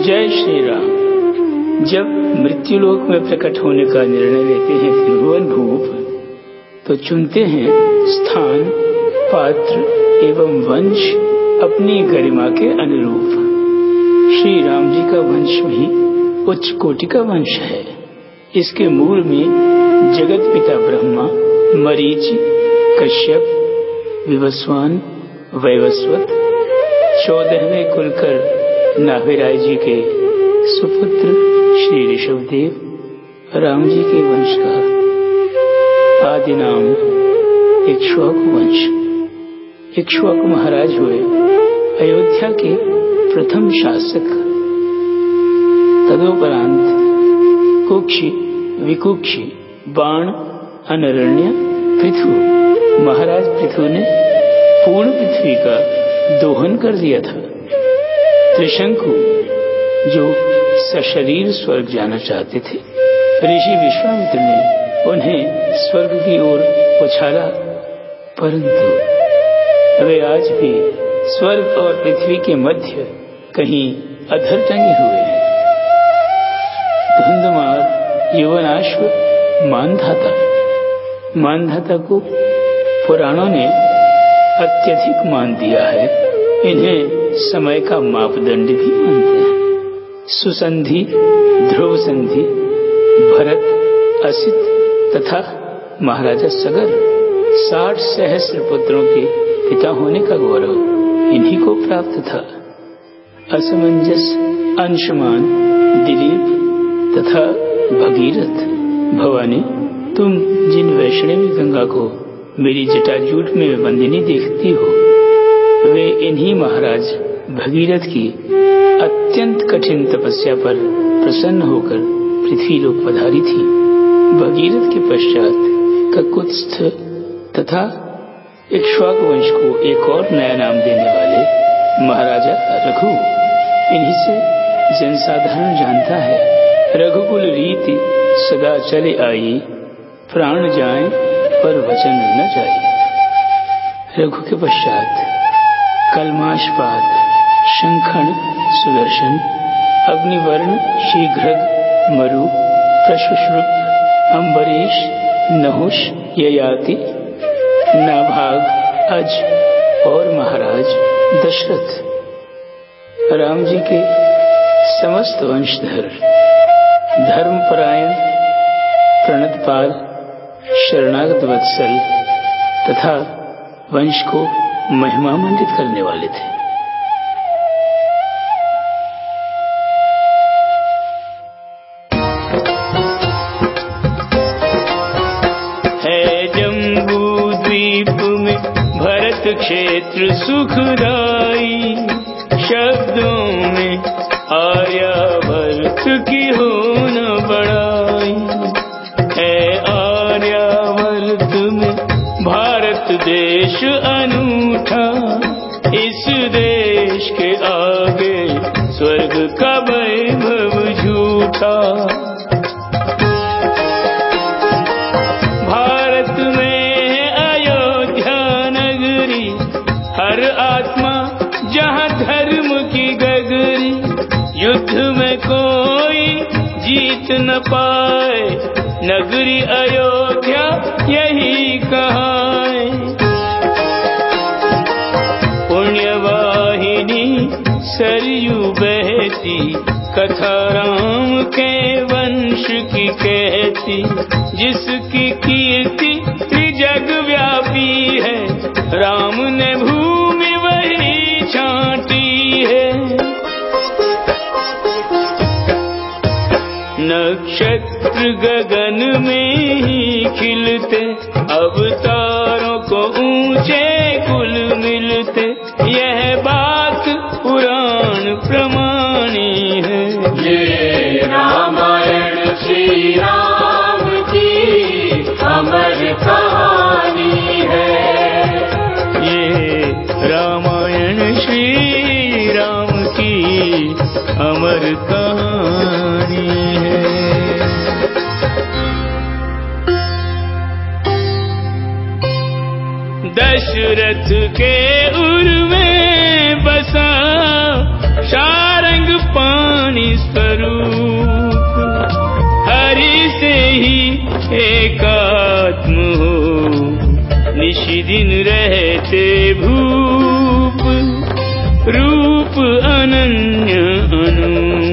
जय श्री राम। जब मृत्युलोक में प्रकट होने का निर्णय लेते हैं त्रिभुवन भूप तो चुनते हैं स्थान, पात्र एवं वंश अपनी गरिमा के अनुरूप। श्री राम जी का वंश भी उच्च कोटि का वंश है। इसके मूल में जगत पिता ब्रह्मा, मरीच, कश्यप, विवस्वान, वैवस्वत, चौदहवें कुलकर नाभिराय जी के सुपुत्र श्री ऋषभदेव राम जी के वंश का आदि नाम इक्ष्वाकु वंश। इक्ष्वाकु महाराज हुए अयोध्या के प्रथम शासक। तदोपरांत कुक्षी, विकुक्षी, बाण, अनरण्य, पृथु, महाराज पृथु ने पूर्ण पृथ्वी का दोहन कर दिया था। त्रिशंकु जो सशरीर स्वर्ग जाना चाहते थे, ऋषि विश्वामित्र ने उन्हें स्वर्ग की ओर उछाला, परंतु वे आज भी स्वर्ग और पृथ्वी के मध्य कहीं अधर टंगे हुए हैं। धुंधमार युवनाश्व मानधाता मानधाता को पुराणों ने अत्यधिक मान दिया है। इन्हें समय का मापदंड भी मानते हैं। सुसंधि, ध्रुव संधि, भरत, असित तथा महाराजा सगर, साठ सहस्र पुत्रों के पिता होने का गौरव इन्हीं को प्राप्त था। असमंजस, अंशमान, दिलीप तथा भगीरथ, भवानी, तुम जिन वैष्णवी गंगा को मेरी जटाजूट में बंदिनी देखती हो, वे इन्हीं महाराज भगीरथ की अत्यंत कठिन तपस्या पर प्रसन्न होकर पृथ्वी लोक पधारी थी। भगीरथ के पश्चात ककुत्स्थ तथा इक्ष्वाक वंश को एक और नया नाम देने वाले महाराजा रघु, इन्हीं से जनसाधारण जानता है। रघुकुल रीति सदा चले आई प्राण जाए पर वचन न जाए। रघु के पश्चात कलमाश कलमाशपात शंखण सुदर्शन, अग्निवर्ण शीघ्र मरु प्रशुश्रुप अम्बरीश, नहुष, ययाति, नाभाग, अज और महाराज, दशरथ। राम जी के समस्त वंशधर, धर्मपरायण, प्रणतपाल, शरणागत वत्सल तथा वंश को महिमामंडित करने वाले थे। क्षेत्र सुखदाई। शब्दों में आर्यावर्त की हो न बड़ाई है आर्यावर्त में भारत देश अनूठा। इस देश के आगे स्वर्ग का वैभव झूठा। न पाए। नगरी अयोध्या यही कहाए। पुण्यवाहिनी सरयू बहती, कथा राम के वंश की कहती, जिसकी कीर्ति जग नक्षत्र गगन में ही खिलते अवतारों को ऊँचे कुल मिलते। यह बात पुराण प्रमाणी है। ये रामायण श्री राम की अमर कहानी है। ये रामायण श्री राम की अमर कहानी रथ के उर्वे बसा, शारंग पानी स्वरूप। हरि से ही एकात्म हो निशिदिन रहते भूप। रूप अनन्य अनूप।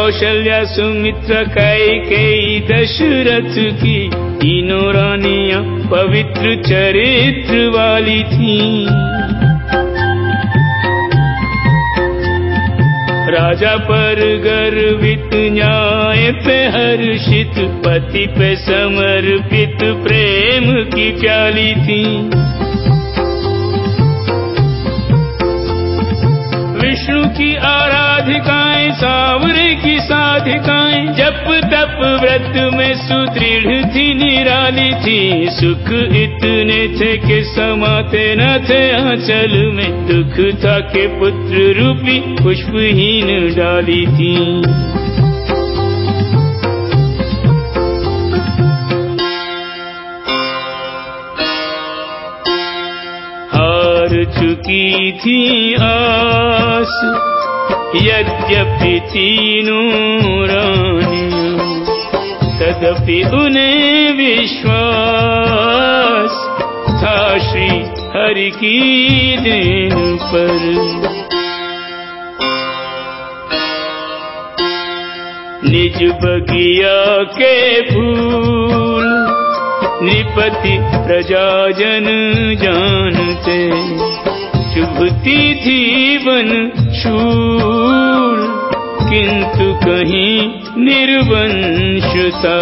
कौशल्या सुमित्र कई कई दशरथ की तीनों रानियाँ पवित्र चरित्र वाली थी। राजा पर गर्वित न्याय पे हर्षित, पति पे समर्पित, प्रेम की प्याली थी। विष्णु की आराधिकाएँ सावरे की साधिकाएँ। जप तप व्रत में सुदृढ़ थी, निराली थी। सुख इतने थे कि समाते न थे आंचल में। दुख था के पुत्र रूपी पुष्पहीन डाली थी। हार चुकी थी आस। यद्यपि तीनों तदपि उन्हें विश्वास था श्री हरि की देन पर। निज बगिया के फूल निपति प्रजाजन जानते चुभती थी शूल किंतु कहीं निर्वंशता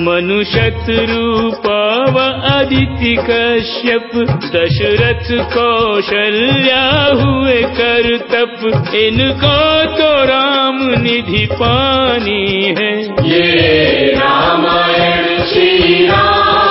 मनुशत्रुपाव अदिति कश्यप, दशरथ कौशल्या हुए करतप। इनको तो राम निधि पानी है। ये रामायण श्री राम।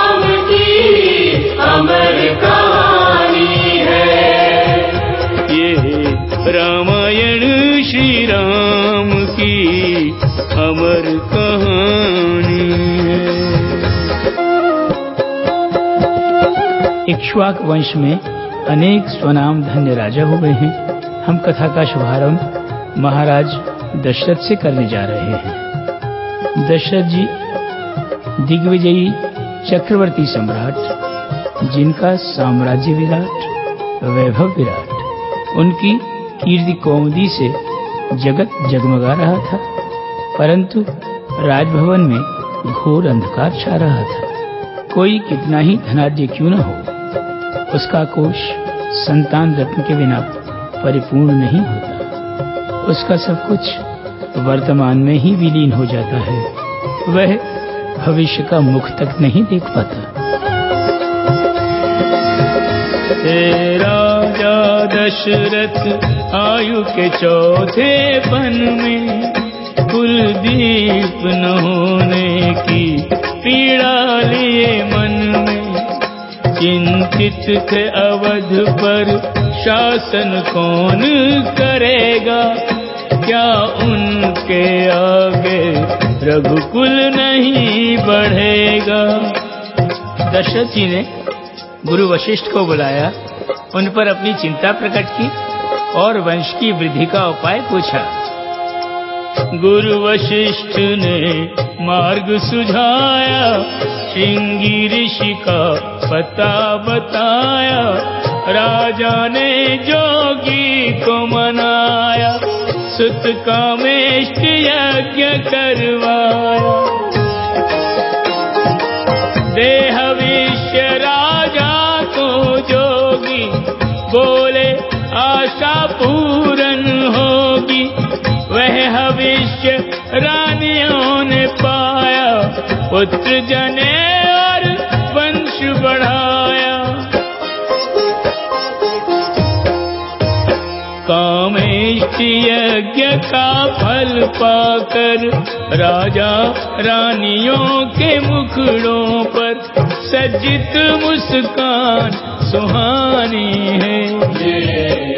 इक्ष्वाक वंश में अनेक स्वनाम धन्य राजा हुए हैं। हम कथा का शुभारंभ महाराज दशरथ से करने जा रहे हैं। दशरथ जी, दिग्विजयी चक्रवर्ती सम्राट, जिनका साम्राज्य विराट, वैभव विराट, उनकी कीर्ति कौमुदी से जगत जगमगा रहा था, परंतु राजभवन में घोर अंधकार छा रहा था। कोई कितना ही धनाढ्य क्यों न हो उसका कोष संतान रत्न के बिना परिपूर्ण नहीं होता। उसका सब कुछ वर्तमान में ही विलीन हो जाता है। वह भविष्य का मुख तक नहीं देख पाता। राजा, दशरथ, आयु के चौथे पन में कुलदीप न होने की पीड़ा लिए मन में। चिंतित थे अवध पर शासन कौन करेगा? क्या उनके आगे रघुकुल नहीं बढ़ेगा? दशरथ जी ने गुरु वशिष्ठ को बुलाया, उन पर अपनी चिंता प्रकट की और वंश की वृद्धि का उपाय पूछा। गुरु वशिष्ठ ने मार्ग सुझाया सिंगी ऋषि का पता बताया, राजा ने जोगी को मनाया सुत कामेष्ट यज्ञ करवाया। देह विश्य राजा को जोगी, बोले, आशा पूरन होगी। वह भविष्य रानियों ने पाया, पुत्र जने बढ़ाया। कामेष्ट यज्ञ का फल पाकर राजा रानियों के मुखड़ों पर सज्जित मुस्कान सुहानी है।